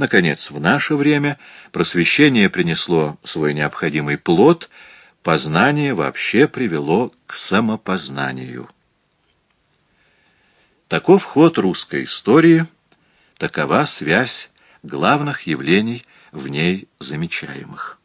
Наконец, в наше время просвещение принесло свой необходимый плод, познание вообще привело к самопознанию. Таков ход русской истории, такова связь главных явлений в ней замечаемых.